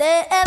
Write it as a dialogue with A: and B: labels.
A: There